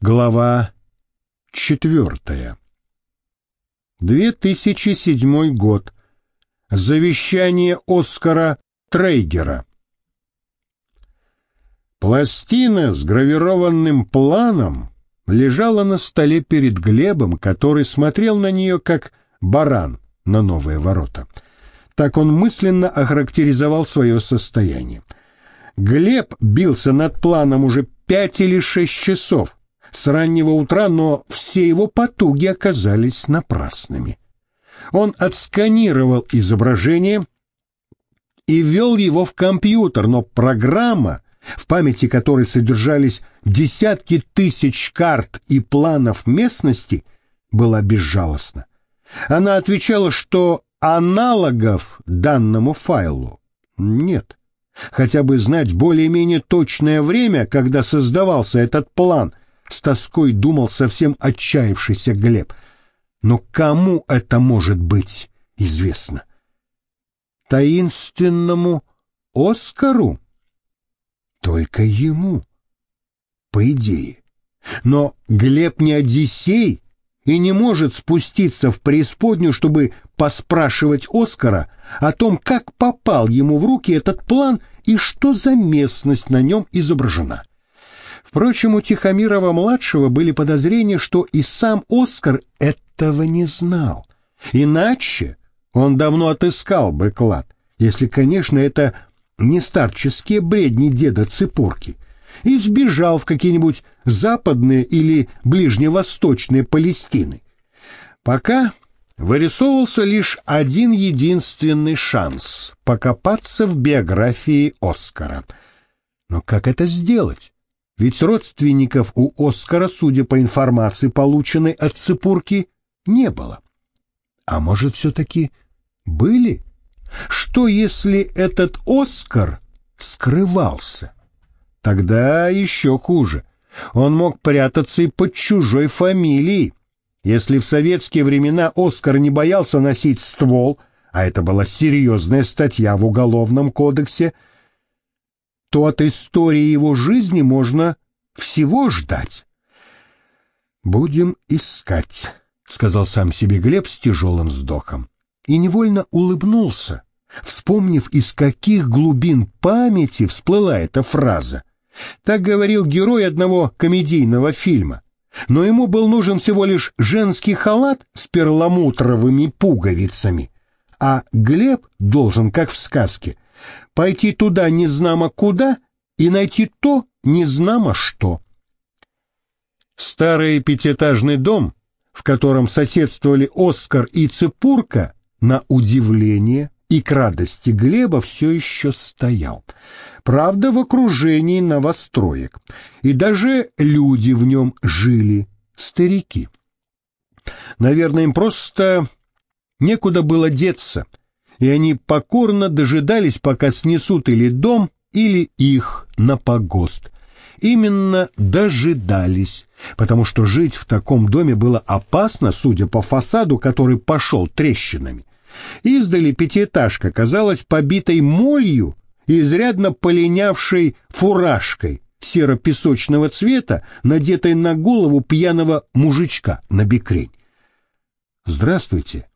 Глава четвертая. 2007 год. Завещание Оскара Трейгера. Пластина с гравированным планом лежала на столе перед Глебом, который смотрел на нее как баран на новые ворота. Так он мысленно охарактеризовал свое состояние. Глеб бился над планом уже пять или шесть часов с раннего утра, но все его потуги оказались напрасными. Он отсканировал изображение и ввел его в компьютер, но программа, в памяти которой содержались десятки тысяч карт и планов местности, была безжалостна. Она отвечала, что аналогов данному файлу нет. Хотя бы знать более-менее точное время, когда создавался этот план, с тоской думал совсем отчаявшийся Глеб. Но кому это может быть известно? Таинственному Оскару? Только ему, по идее. Но Глеб не Одиссей и не может спуститься в преисподнюю, чтобы поспрашивать Оскара о том, как попал ему в руки этот план и что за местность на нем изображена. Впрочем, у Тихомирова-младшего были подозрения, что и сам Оскар этого не знал. Иначе он давно отыскал бы клад, если, конечно, это не старческие бредни деда Цепорки, и сбежал в какие-нибудь западные или ближневосточные Палестины. Пока вырисовывался лишь один единственный шанс — покопаться в биографии Оскара. Но как это сделать? Ведь родственников у Оскара, судя по информации, полученной от Цепурки, не было. А может, все-таки были? Что, если этот Оскар скрывался? Тогда еще хуже. Он мог прятаться и под чужой фамилией. Если в советские времена Оскар не боялся носить ствол, а это была серьезная статья в Уголовном кодексе, то от истории его жизни можно всего ждать. «Будем искать», — сказал сам себе Глеб с тяжелым вздохом. И невольно улыбнулся, вспомнив, из каких глубин памяти всплыла эта фраза. Так говорил герой одного комедийного фильма. Но ему был нужен всего лишь женский халат с перламутровыми пуговицами. А Глеб должен, как в сказке, — пойти туда незнамо куда и найти то незнамо что. Старый пятиэтажный дом, в котором соседствовали Оскар и Цепурка, на удивление и к радости Глеба все еще стоял. Правда, в окружении новостроек. И даже люди в нем жили, старики. Наверное, им просто некуда было деться — и они покорно дожидались, пока снесут или дом, или их на погост. Именно дожидались, потому что жить в таком доме было опасно, судя по фасаду, который пошел трещинами. Издали пятиэтажка казалась побитой молью и изрядно полинявшей фуражкой серо-песочного цвета, надетой на голову пьяного мужичка на бекрень. «Здравствуйте»,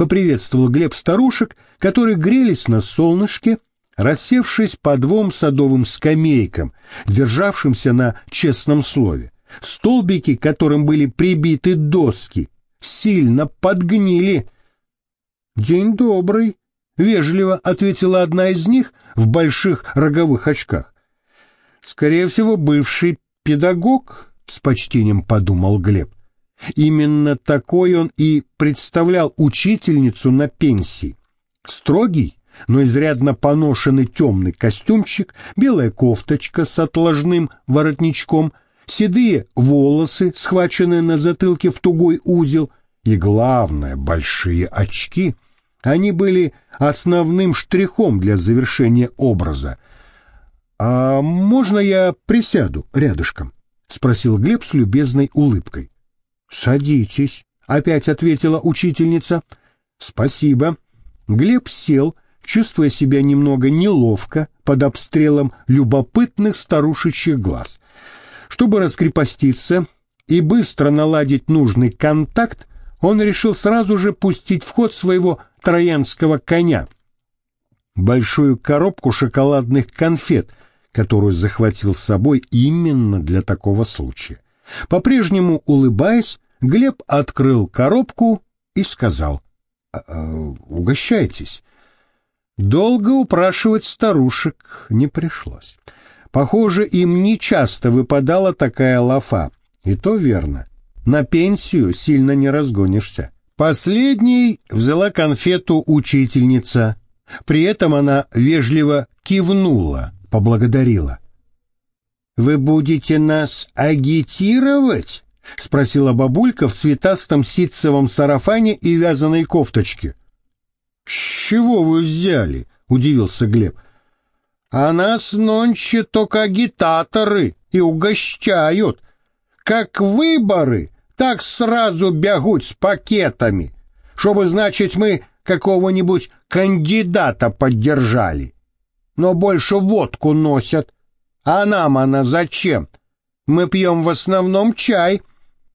поприветствовал Глеб старушек, которые грелись на солнышке, рассевшись по двум садовым скамейкам, державшимся на честном слове. Столбики, которым были прибиты доски, сильно подгнили. «День добрый», — вежливо ответила одна из них в больших роговых очках. «Скорее всего, бывший педагог», — с почтением подумал Глеб. Именно такой он и представлял учительницу на пенсии. Строгий, но изрядно поношенный темный костюмчик, белая кофточка с отложным воротничком, седые волосы, схваченные на затылке в тугой узел, и, главное, большие очки. Они были основным штрихом для завершения образа. «А можно я присяду рядышком?» — спросил Глеб с любезной улыбкой. «Садитесь», — опять ответила учительница. «Спасибо». Глеб сел, чувствуя себя немного неловко под обстрелом любопытных старушечьих глаз. Чтобы раскрепоститься, и быстро наладить нужный контакт, он решил сразу же пустить в ход своего троянского коня. Большую коробку шоколадных конфет, которую захватил с собой именно для такого случая. По-прежнему улыбаясь, Глеб открыл коробку и сказал «А, а, «Угощайтесь». Долго упрашивать старушек не пришлось. Похоже, им не часто выпадала такая лафа. И то верно. На пенсию сильно не разгонишься. Последней взяла конфету учительница. При этом она вежливо кивнула, поблагодарила. «Вы будете нас агитировать?» — спросила бабулька в цветастом ситцевом сарафане и вязаной кофточке. «С чего вы взяли?» — удивился Глеб. «А нас нонче только агитаторы и угощают. Как выборы, так сразу бегут с пакетами, чтобы, значит, мы какого-нибудь кандидата поддержали. Но больше водку носят. А нам она зачем? Мы пьем в основном чай».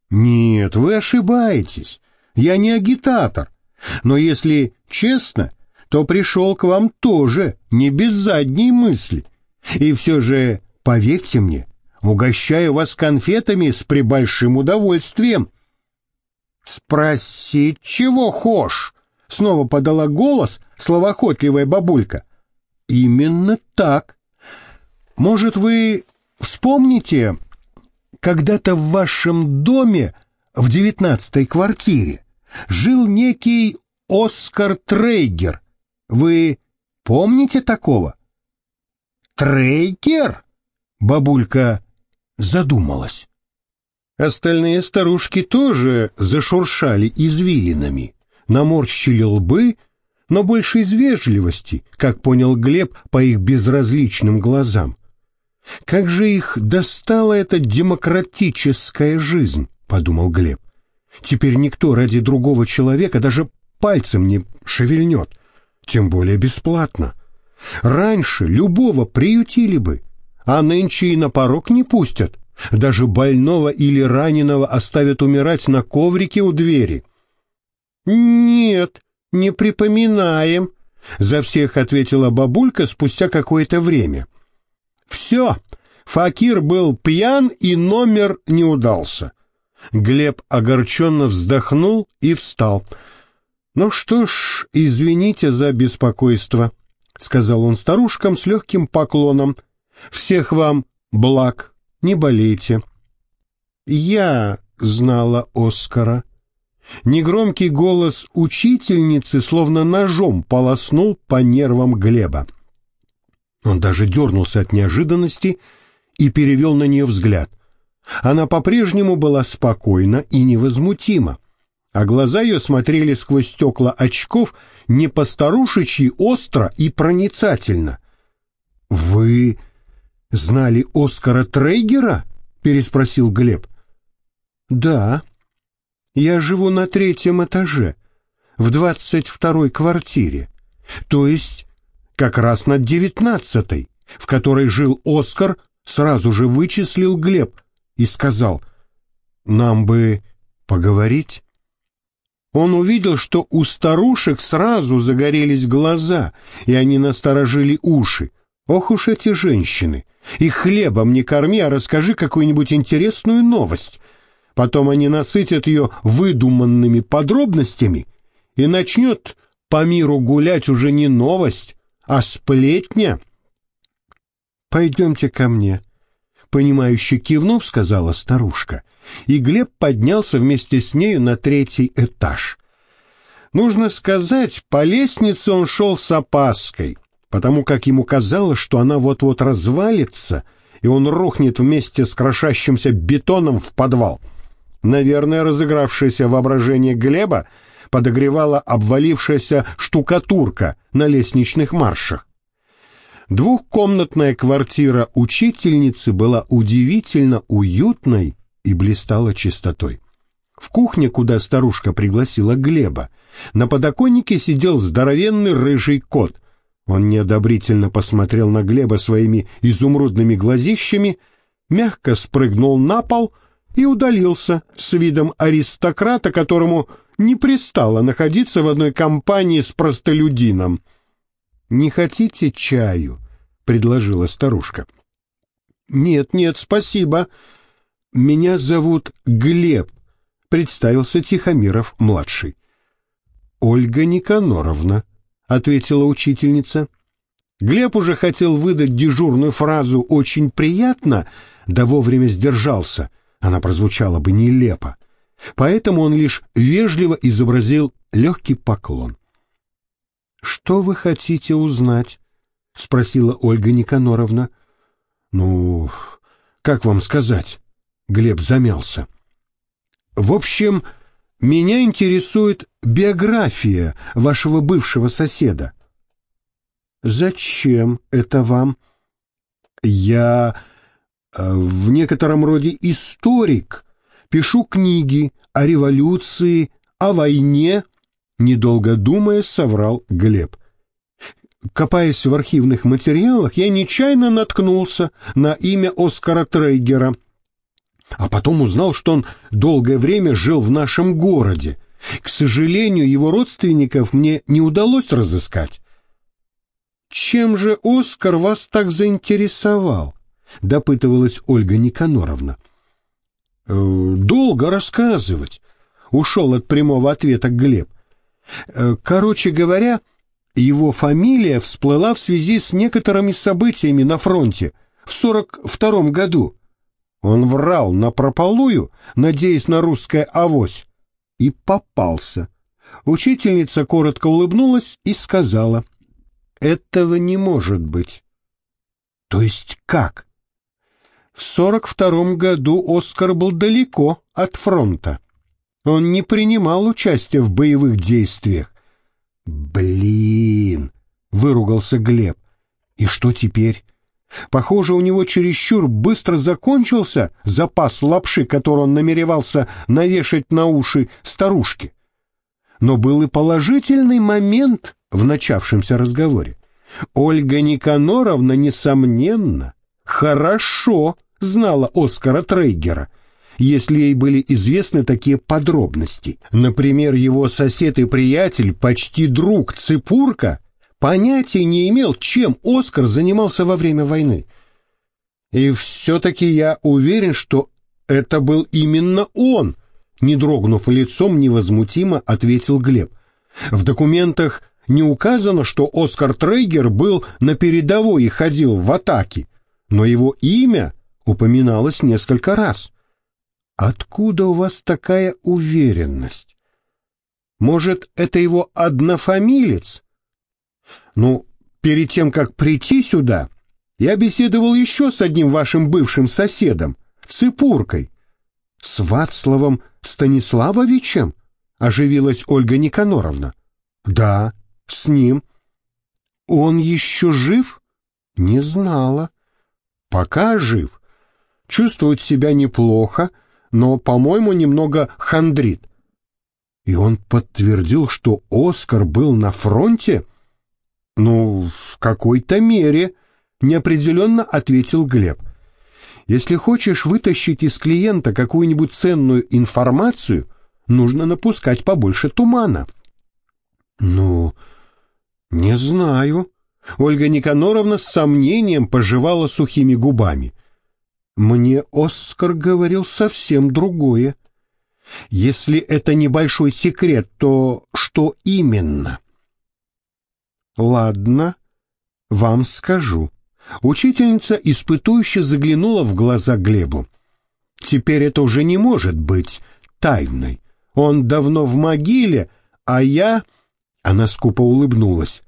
«Нет, вы ошибаетесь. Я не агитатор. Но если честно, то пришел к вам тоже, не без задней мысли. И все же, поверьте мне, угощаю вас конфетами с прибольшим удовольствием. «Спросить, чего хошь?» — снова подала голос словоохотливая бабулька. «Именно так. Может, вы вспомните, когда-то в вашем доме в девятнадцатой квартире жил некий Оскар Трейгер. Вы помните такого? Трейгер? Бабулька задумалась. Остальные старушки тоже зашуршали извилинами, наморщили лбы, но больше из вежливости, как понял Глеб по их безразличным глазам. Как же их достала эта демократическая жизнь, подумал Глеб. Теперь никто ради другого человека даже пальцем не шевельнет, тем более бесплатно. Раньше любого приютили бы, а нынче и на порог не пустят. Даже больного или раненого оставят умирать на коврике у двери. «Нет, не припоминаем», — за всех ответила бабулька спустя какое-то время. «Все, Факир был пьян и номер не удался. Глеб огорченно вздохнул и встал. «Ну что ж, извините за беспокойство», — сказал он старушкам с легким поклоном. «Всех вам благ, не болейте». «Я знала Оскара». Негромкий голос учительницы словно ножом полоснул по нервам Глеба. Он даже дернулся от неожиданности и перевел на нее взгляд — она по-прежнему была спокойна и невозмутима, а глаза ее смотрели сквозь стекла очков не постарушечьи остро и проницательно. «Вы знали Оскара Трейгера?» — переспросил Глеб. «Да. Я живу на третьем этаже, в двадцать второй квартире, то есть как раз над девятнадцатой, в которой жил Оскар, сразу же вычислил Глеб, и сказал, «Нам бы поговорить». Он увидел, что у старушек сразу загорелись глаза, и они насторожили уши. Ох уж эти женщины! И хлебом не корми, а расскажи какую-нибудь интересную новость. Потом они насытят ее выдуманными подробностями, и начнет по миру гулять уже не новость, а сплетня. «Пойдемте ко мне», понимающе кивнув, сказала старушка, и Глеб поднялся вместе с нею на третий этаж. Нужно сказать, по лестнице он шел с опаской, потому как ему казалось, что она вот-вот развалится, и он рухнет вместе с крошащимся бетоном в подвал. Наверное, разыгравшееся воображение Глеба подогревала обвалившаяся штукатурка на лестничных маршах. Двухкомнатная квартира учительницы была удивительно уютной и блистала чистотой. В кухне, куда старушка пригласила Глеба, на подоконнике сидел здоровенный рыжий кот. Он неодобрительно посмотрел на Глеба своими изумрудными глазищами, мягко спрыгнул на пол и удалился с видом аристократа, которому не пристало находиться в одной компании с простолюдином. «Не хотите чаю?» — предложила старушка. «Нет, нет, спасибо. Меня зовут Глеб», — представился Тихомиров-младший. «Ольга Никаноровна», — ответила учительница. Глеб уже хотел выдать дежурную фразу «очень приятно», да вовремя сдержался, она прозвучала бы нелепо. Поэтому он лишь вежливо изобразил легкий поклон. «Что вы хотите узнать?» — спросила Ольга Никаноровна. «Ну, как вам сказать?» — Глеб замялся. «В общем, меня интересует биография вашего бывшего соседа». «Зачем это вам?» «Я э, в некотором роде историк, пишу книги о революции, о войне», недолго думая, соврал Глеб. Копаясь в архивных материалах, я нечаянно наткнулся на имя Оскара Трейгера, а потом узнал, что он долгое время жил в нашем городе. К сожалению, его родственников мне не удалось разыскать. «Чем же Оскар вас так заинтересовал?» — допытывалась Ольга Никаноровна. «Э, «Долго рассказывать», — ушел от прямого ответа Глеб. «Э, «Короче говоря, — его фамилия всплыла в связи с некоторыми событиями на фронте в 42 году. Он врал на прополую, надеясь на русское авось, и попался. Учительница коротко улыбнулась и сказала, «Этого не может быть». «То есть как?» В 42 году Оскар был далеко от фронта. Он не принимал участия в боевых действиях. «Блин!» — выругался Глеб. «И что теперь?» Похоже, у него чересчур быстро закончился запас лапши, который он намеревался навешать на уши старушке. Но был и положительный момент в начавшемся разговоре. Ольга Никаноровна, несомненно, хорошо знала Оскара Трейгера — если ей были известны такие подробности. Например, его сосед и приятель, почти друг Цыпурка, понятия не имел, чем Оскар занимался во время войны. И все-таки я уверен, что это был именно он, не дрогнув лицом, невозмутимо ответил Глеб. В документах не указано, что Оскар Трейгер был на передовой и ходил в атаке, но его имя упоминалось несколько раз. Откуда у вас такая уверенность? Может, это его однофамилец? Ну, перед тем, как прийти сюда, я беседовал еще с одним вашим бывшим соседом, Цыпуркой. С Вацлавом Станиславовичем? Оживилась Ольга Никаноровна. Да, с ним. Он еще жив? Не знала. Пока жив. Чувствует себя неплохо, но, по-моему, немного хандрит. И он подтвердил, что Оскар был на фронте? Ну, в какой-то мере, неопределенно ответил Глеб. Если хочешь вытащить из клиента какую-нибудь ценную информацию, нужно напускать побольше тумана. Ну, не знаю. Ольга Никаноровна с сомнением пожевала сухими губами. Мне Оскар говорил совсем другое. Если это небольшой секрет, то что именно? Ладно, вам скажу. Учительница испытующе заглянула в глаза Глебу. Теперь это уже не может быть тайной. Он давно в могиле, а я... Она скупо улыбнулась.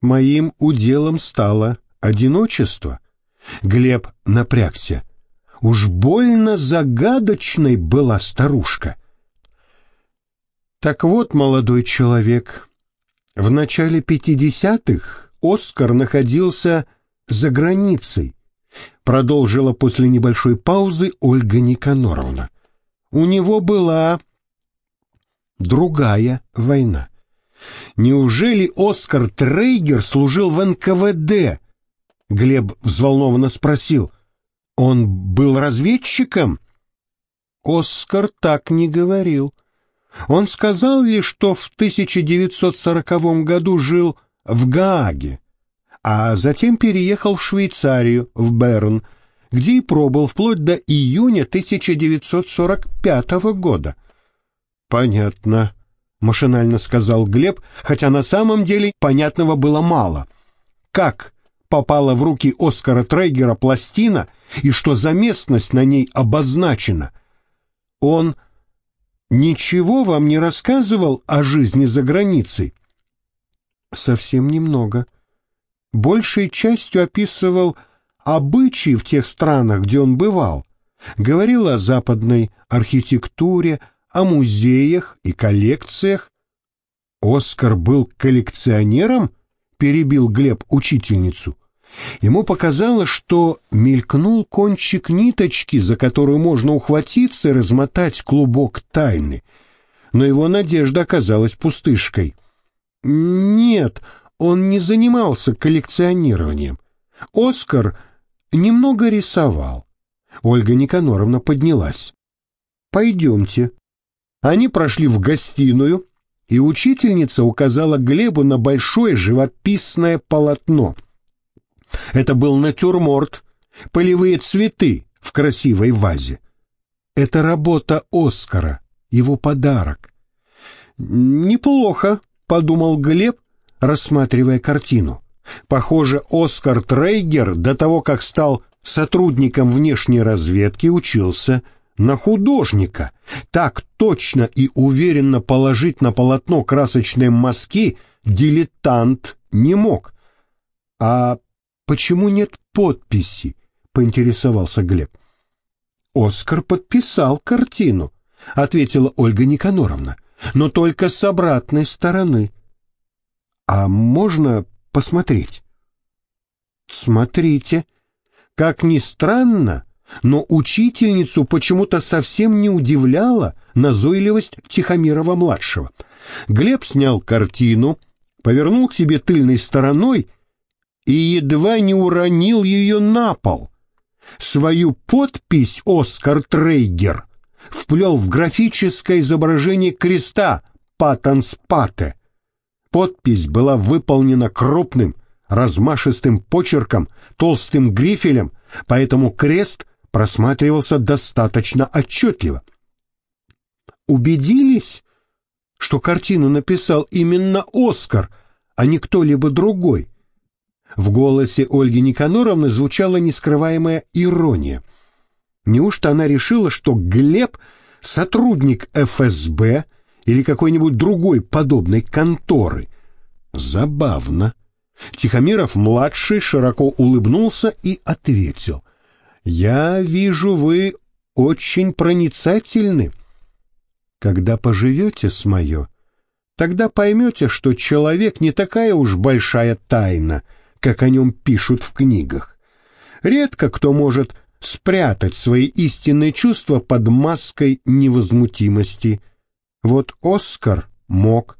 Моим уделом стало одиночество. Глеб напрягся. Уж больно загадочной была старушка. Так вот, молодой человек, в начале пятидесятых Оскар находился за границей, продолжила после небольшой паузы Ольга Никаноровна. У него была другая война. Неужели Оскар Трейгер служил в НКВД, Глеб взволнованно спросил. «Он был разведчиком?» Оскар так не говорил. Он сказал ли, что в 1940 году жил в Гааге, а затем переехал в Швейцарию, в Берн, где и пробыл вплоть до июня 1945 года. «Понятно», — машинально сказал Глеб, хотя на самом деле понятного было мало. «Как попала в руки Оскара Трейгера пластина и что за местность на ней обозначена?» Он ничего вам не рассказывал о жизни за границей? Совсем немного. Большей частью описывал обычаи в тех странах, где он бывал. Говорил о западной архитектуре, о музеях и коллекциях. Оскар был коллекционером? Перебил Глеб учительницу. Ему показалось, что мелькнул кончик ниточки, за которую можно ухватиться и размотать клубок тайны. Но его надежда оказалась пустышкой. Нет, он не занимался коллекционированием. Оскар немного рисовал. Ольга Никаноровна поднялась. «Пойдемте». Они прошли в гостиную, и учительница указала Глебу на большое живописное полотно — это был натюрморт, полевые цветы в красивой вазе. Это работа Оскара, его подарок. «Неплохо», — подумал Глеб, рассматривая картину. Похоже, Оскар Трейгер до того, как стал сотрудником внешней разведки, учился на художника. Так точно и уверенно положить на полотно красочные мазки дилетант не мог. А почему нет подписи?» — поинтересовался Глеб. «Оскар подписал картину», — ответила Ольга Никаноровна, «но только с обратной стороны». «А можно посмотреть?» «Смотрите. Как ни странно, но учительницу почему-то совсем не удивляла назойливость Тихомирова-младшего. Глеб снял картину, повернул к себе тыльной стороной и едва не уронил ее на пол. Свою подпись Оскар Трейгер вплел в графическое изображение креста «Паттенс Патте». Подпись была выполнена крупным, размашистым почерком, толстым грифелем, поэтому крест просматривался достаточно отчетливо. Убедились, что картину написал именно Оскар, а не кто-либо другой – в голосе Ольги Никаноровны звучала нескрываемая ирония. Неужто она решила, что Глеб — сотрудник ФСБ или какой-нибудь другой подобной конторы? Забавно. Тихомиров-младший широко улыбнулся и ответил. «Я вижу, вы очень проницательны. Когда поживете с мое, тогда поймете, что человек не такая уж большая тайна — как о нем пишут в книгах. Редко кто может спрятать свои истинные чувства под маской невозмутимости. Вот Оскар мог.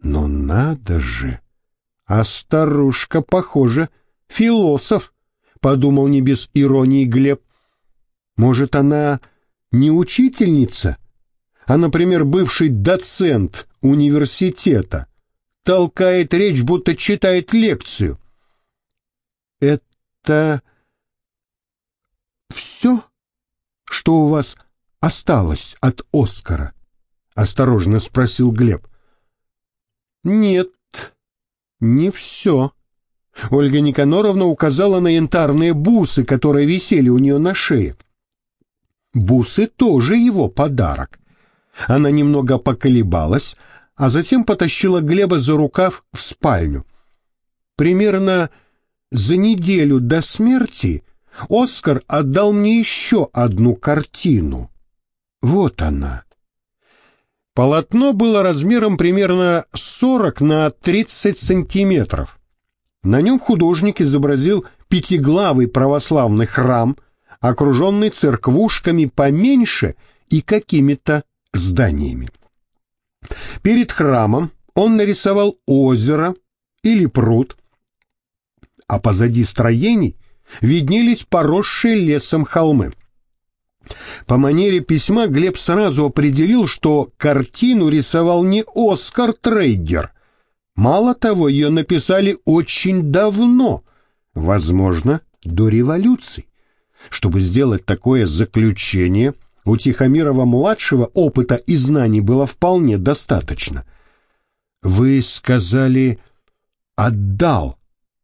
Но надо же! А старушка, похоже, философ, подумал не без иронии Глеб. Может, она не учительница, а, например, бывший доцент университета, толкает речь, будто читает лекцию это все, что у вас осталось от Оскара? Осторожно спросил Глеб. Нет, не все. Ольга Никаноровна указала на янтарные бусы, которые висели у нее на шее. Бусы тоже его подарок. Она немного поколебалась, а затем потащила Глеба за рукав в спальню. Примерно за неделю до смерти Оскар отдал мне еще одну картину. Вот она. Полотно было размером примерно 40 на 30 сантиметров. На нем художник изобразил пятиглавый православный храм, окруженный церквушками поменьше и какими-то зданиями. Перед храмом он нарисовал озеро или пруд, а позади строений виднелись поросшие лесом холмы. По манере письма Глеб сразу определил, что картину рисовал не Оскар Трейгер. Мало того, ее написали очень давно, возможно, до революции. Чтобы сделать такое заключение, у Тихомирова-младшего опыта и знаний было вполне достаточно. «Вы сказали «отдал».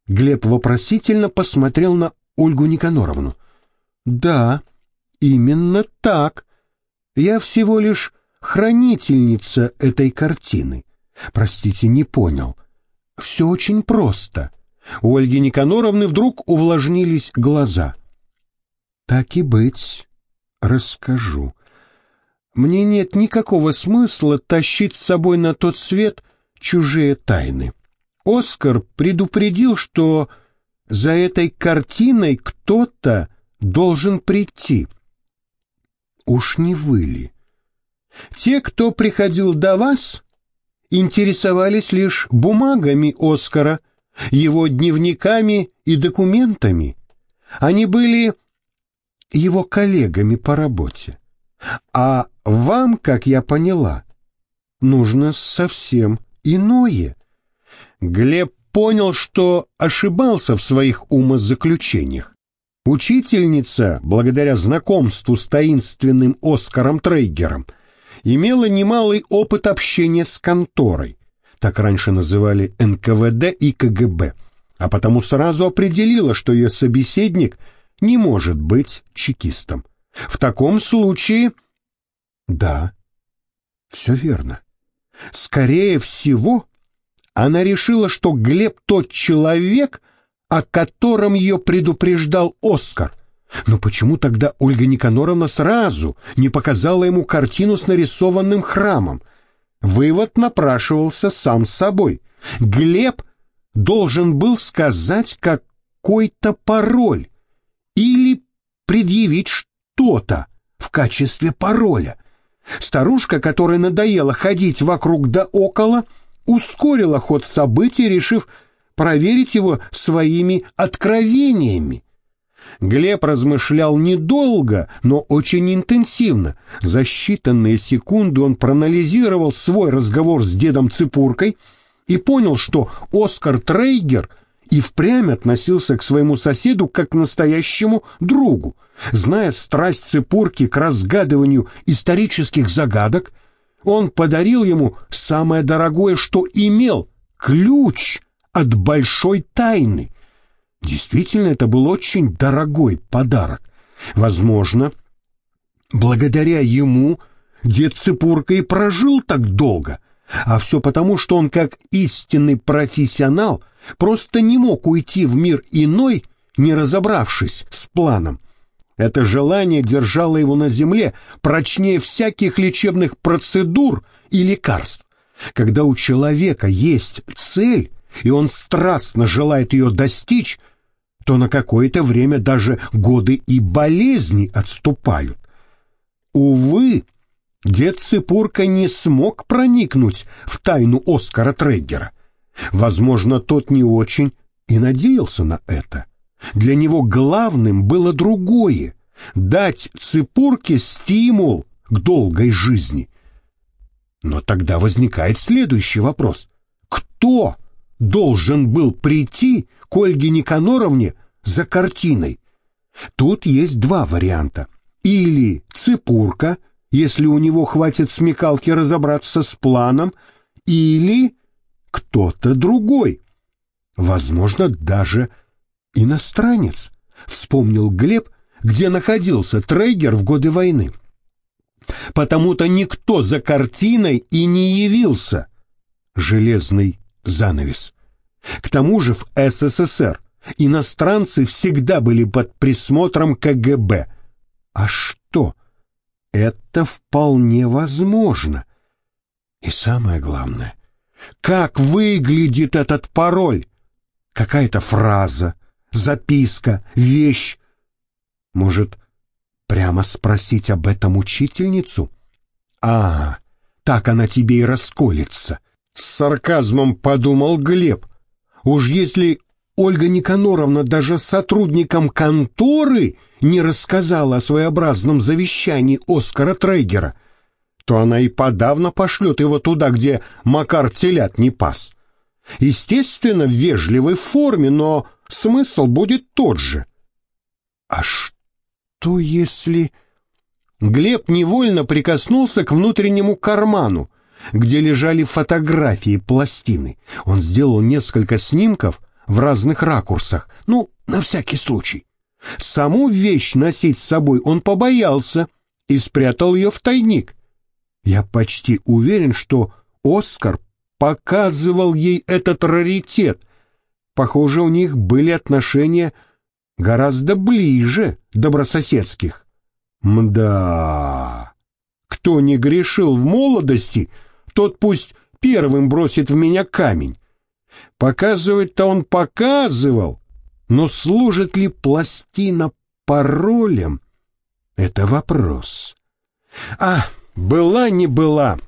Глеб вопросительно посмотрел на Ольгу Никаноровну. «Да», Именно так. Я всего лишь хранительница этой картины. Простите, не понял. Все очень просто. У Ольги Никаноровны вдруг увлажнились глаза. Так и быть, расскажу. Мне нет никакого смысла тащить с собой на тот свет чужие тайны. Оскар предупредил, что за этой картиной кто-то должен прийти — уж не вы ли? Те, кто приходил до вас, интересовались лишь бумагами Оскара, его дневниками и документами. Они были его коллегами по работе. А вам, как я поняла, нужно совсем иное. Глеб понял, что ошибался в своих умозаключениях. Учительница, благодаря знакомству с таинственным Оскаром Трейгером, имела немалый опыт общения с конторой, так раньше называли НКВД и КГБ, а потому сразу определила, что ее собеседник не может быть чекистом. В таком случае... Да, все верно. Скорее всего, она решила, что Глеб тот человек, о котором ее предупреждал Оскар. Но почему тогда Ольга Никаноровна сразу не показала ему картину с нарисованным храмом? Вывод напрашивался сам собой. Глеб должен был сказать какой-то пароль или предъявить что-то в качестве пароля. Старушка, которой надоело ходить вокруг да около, ускорила ход событий, решив проверить его своими откровениями. Глеб размышлял недолго, но очень интенсивно. За считанные секунды он проанализировал свой разговор с дедом Цепуркой и понял, что Оскар Трейгер и впрямь относился к своему соседу как к настоящему другу. Зная страсть Цепурки к разгадыванию исторических загадок, он подарил ему самое дорогое, что имел — ключ от большой тайны. Действительно, это был очень дорогой подарок. Возможно, благодаря ему дед Цепурка и прожил так долго, а все потому, что он, как истинный профессионал, просто не мог уйти в мир иной, не разобравшись с планом. Это желание держало его на земле прочнее всяких лечебных процедур и лекарств. Когда у человека есть цель, и он страстно желает ее достичь, то на какое-то время даже годы и болезни отступают. Увы, дед Цепурка не смог проникнуть в тайну Оскара Треггера. Возможно, тот не очень и надеялся на это. Для него главным было другое — дать Цепурке стимул к долгой жизни. Но тогда возникает следующий вопрос. Кто должен был прийти к Ольге Никаноровне за картиной. Тут есть два варианта. Или цепурка, если у него хватит смекалки разобраться с планом, или кто-то другой. Возможно, даже иностранец. Вспомнил Глеб, где находился Трейгер в годы войны. Потому-то никто за картиной и не явился. Железный занавес. К тому же в СССР иностранцы всегда были под присмотром КГБ. А что? Это вполне возможно. И самое главное, как выглядит этот пароль? Какая-то фраза, записка, вещь. Может, прямо спросить об этом учительницу? А, так она тебе и расколется. С сарказмом подумал Глеб. Уж если Ольга Никаноровна даже сотрудникам конторы не рассказала о своеобразном завещании Оскара Трейгера, то она и подавно пошлет его туда, где Макар телят не пас. Естественно, в вежливой форме, но смысл будет тот же. А что если... Глеб невольно прикоснулся к внутреннему карману, где лежали фотографии пластины. Он сделал несколько снимков в разных ракурсах, ну, на всякий случай. Саму вещь носить с собой он побоялся и спрятал ее в тайник. Я почти уверен, что Оскар показывал ей этот раритет. Похоже, у них были отношения гораздо ближе добрососедских. Мда, кто не грешил в молодости, тот пусть первым бросит в меня камень. Показывать-то он показывал, но служит ли пластина паролем? Это вопрос. А, была не была.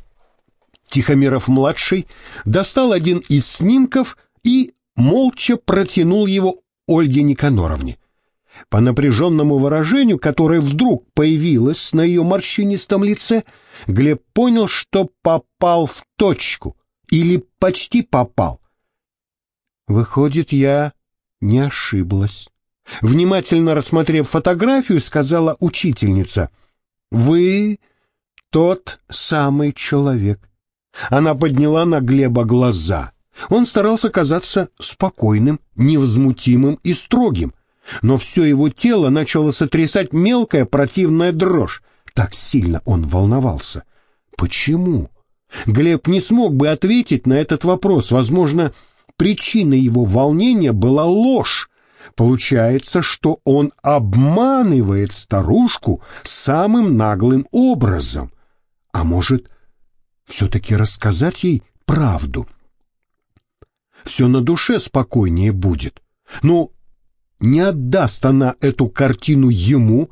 Тихомиров-младший достал один из снимков и молча протянул его Ольге Никаноровне. По напряженному выражению, которое вдруг появилось на ее морщинистом лице, Глеб понял, что попал в точку или почти попал. Выходит, я не ошиблась. Внимательно рассмотрев фотографию, сказала учительница, «Вы тот самый человек». Она подняла на Глеба глаза. Он старался казаться спокойным, невозмутимым и строгим, но все его тело начало сотрясать мелкая противная дрожь. Так сильно он волновался. Почему? Глеб не смог бы ответить на этот вопрос. Возможно, причиной его волнения была ложь. Получается, что он обманывает старушку самым наглым образом. А может, все-таки рассказать ей правду? Все на душе спокойнее будет. Ну, не отдаст она эту картину ему,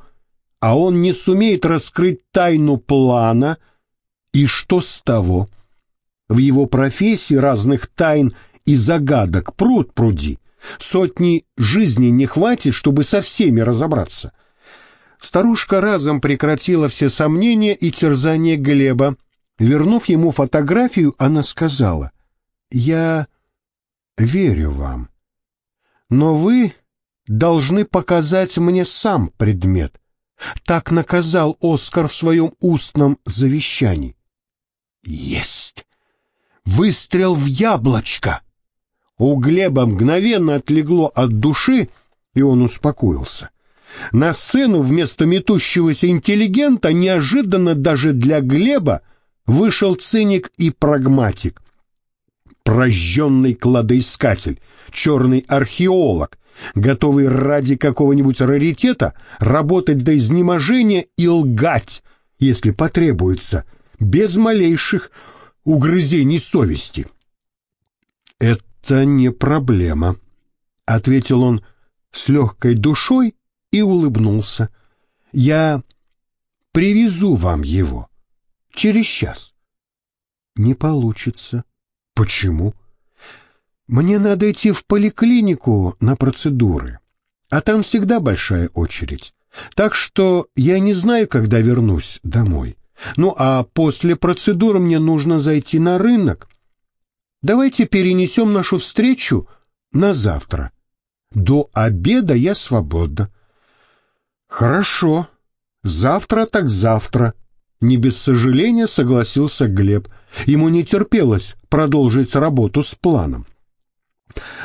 а он не сумеет раскрыть тайну плана, и что с того? В его профессии разных тайн и загадок пруд пруди. Сотни жизней не хватит, чтобы со всеми разобраться. Старушка разом прекратила все сомнения и терзания Глеба. Вернув ему фотографию, она сказала, «Я верю вам, но вы должны показать мне сам предмет. Так наказал Оскар в своем устном завещании. Есть! Выстрел в яблочко! У Глеба мгновенно отлегло от души, и он успокоился. На сцену вместо метущегося интеллигента неожиданно даже для Глеба вышел циник и прагматик. Прожженный кладоискатель, черный археолог, готовый ради какого-нибудь раритета работать до изнеможения и лгать, если потребуется, без малейших угрызений совести. «Это не проблема», — ответил он с легкой душой и улыбнулся. «Я привезу вам его через час». «Не получится». «Почему?» Мне надо идти в поликлинику на процедуры, а там всегда большая очередь. Так что я не знаю, когда вернусь домой. Ну а после процедуры мне нужно зайти на рынок. Давайте перенесем нашу встречу на завтра. До обеда я свободна. Хорошо. Завтра так завтра. Не без сожаления согласился Глеб. Ему не терпелось продолжить работу с планом.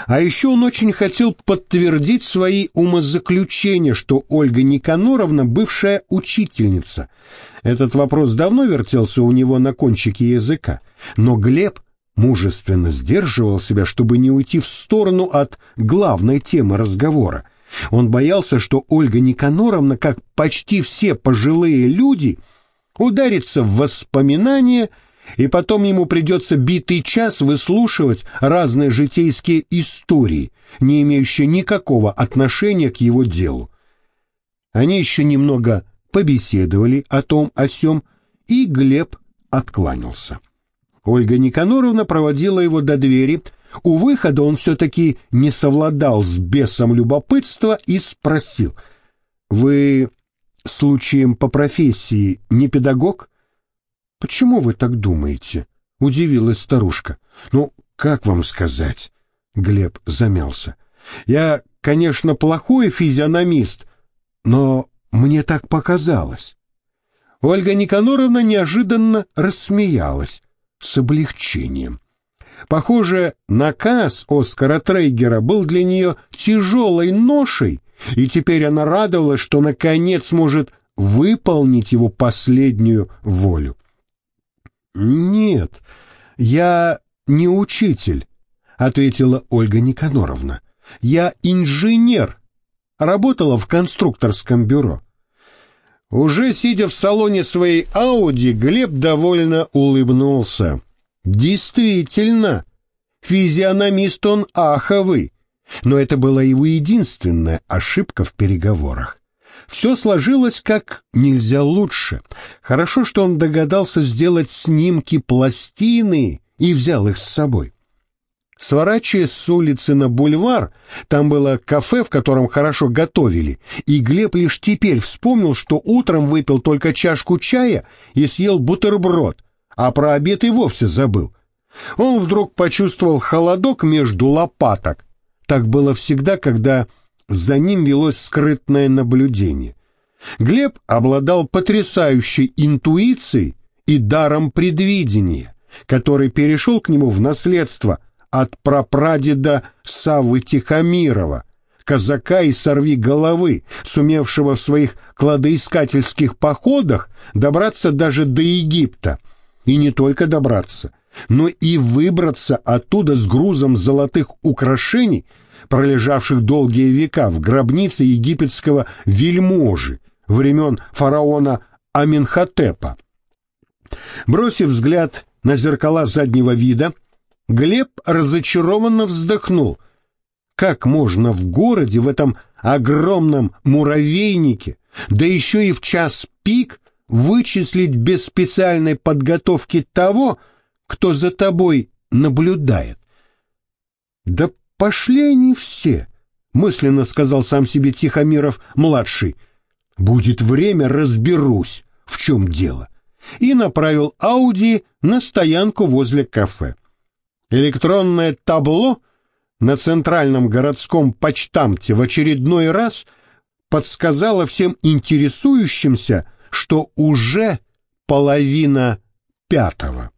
А еще он очень хотел подтвердить свои умозаключения, что Ольга Никаноровна бывшая учительница. Этот вопрос давно вертелся у него на кончике языка, но Глеб мужественно сдерживал себя, чтобы не уйти в сторону от главной темы разговора. Он боялся, что Ольга Никаноровна, как почти все пожилые люди, ударится в воспоминания и потом ему придется битый час выслушивать разные житейские истории, не имеющие никакого отношения к его делу. Они еще немного побеседовали о том о сём, и Глеб откланялся. Ольга Никаноровна проводила его до двери, У выхода он все-таки не совладал с бесом любопытства и спросил, «Вы, случаем по профессии, не педагог?» «Почему вы так думаете?» — удивилась старушка. «Ну, как вам сказать?» — Глеб замялся. «Я, конечно, плохой физиономист, но мне так показалось». Ольга Никаноровна неожиданно рассмеялась с облегчением. Похоже, наказ Оскара Трейгера был для нее тяжелой ношей, и теперь она радовалась, что наконец может выполнить его последнюю волю. «Нет, я не учитель», — ответила Ольга Никаноровна. «Я инженер. Работала в конструкторском бюро». Уже сидя в салоне своей Ауди, Глеб довольно улыбнулся. Действительно, физиономист он аховый, но это была его единственная ошибка в переговорах. Все сложилось как нельзя лучше. Хорошо, что он догадался сделать снимки пластины и взял их с собой. Сворачивая с улицы на бульвар, там было кафе, в котором хорошо готовили, и Глеб лишь теперь вспомнил, что утром выпил только чашку чая и съел бутерброд, а про обед и вовсе забыл. Он вдруг почувствовал холодок между лопаток. Так было всегда, когда за ним велось скрытное наблюдение. Глеб обладал потрясающей интуицией и даром предвидения, который перешел к нему в наследство от прапрадеда Саввы Тихомирова, казака и сорви головы, сумевшего в своих кладоискательских походах добраться даже до Египта, и не только добраться, но и выбраться оттуда с грузом золотых украшений, пролежавших долгие века в гробнице египетского вельможи времен фараона Аминхотепа. Бросив взгляд на зеркала заднего вида, Глеб разочарованно вздохнул. Как можно в городе, в этом огромном муравейнике, да еще и в час пик, вычислить без специальной подготовки того, кто за тобой наблюдает. Да пошли они все, мысленно сказал сам себе Тихомиров-младший. Будет время, разберусь, в чем дело. И направил Ауди на стоянку возле кафе. Электронное табло на центральном городском почтамте в очередной раз подсказало всем интересующимся, что уже половина пятого.